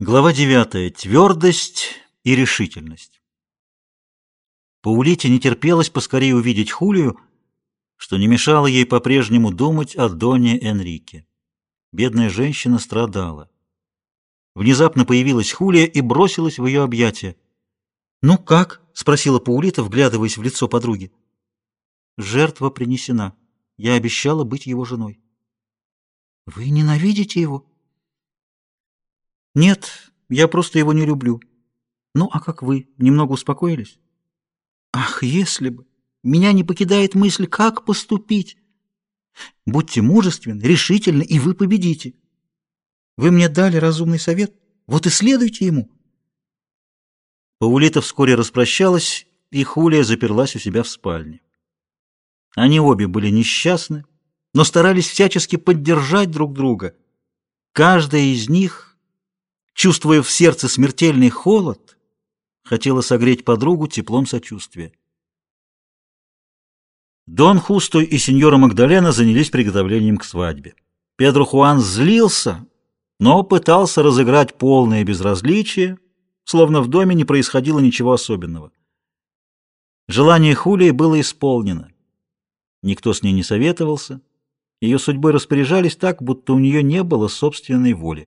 Глава 9. Твердость и решительность. Паулите не терпелось поскорее увидеть Хулию, что не мешало ей по-прежнему думать о Доне Энрике. Бедная женщина страдала. Внезапно появилась Хулия и бросилась в ее объятия. «Ну как?» — спросила Паулита, вглядываясь в лицо подруги. «Жертва принесена. Я обещала быть его женой». «Вы ненавидите его?» Нет, я просто его не люблю. Ну, а как вы? Немного успокоились? Ах, если бы! Меня не покидает мысль, как поступить. Будьте мужественны, решительны, и вы победите. Вы мне дали разумный совет, вот и следуйте ему. Паулита вскоре распрощалась, и Хулия заперлась у себя в спальне. Они обе были несчастны, но старались всячески поддержать друг друга. Каждая из них чувствуя в сердце смертельный холод, хотела согреть подругу теплом сочувствия. Дон Хусто и сеньора Магдалена занялись приготовлением к свадьбе. Педро Хуан злился, но пытался разыграть полное безразличие, словно в доме не происходило ничего особенного. Желание Хулии было исполнено. Никто с ней не советовался, ее судьбой распоряжались так, будто у нее не было собственной воли.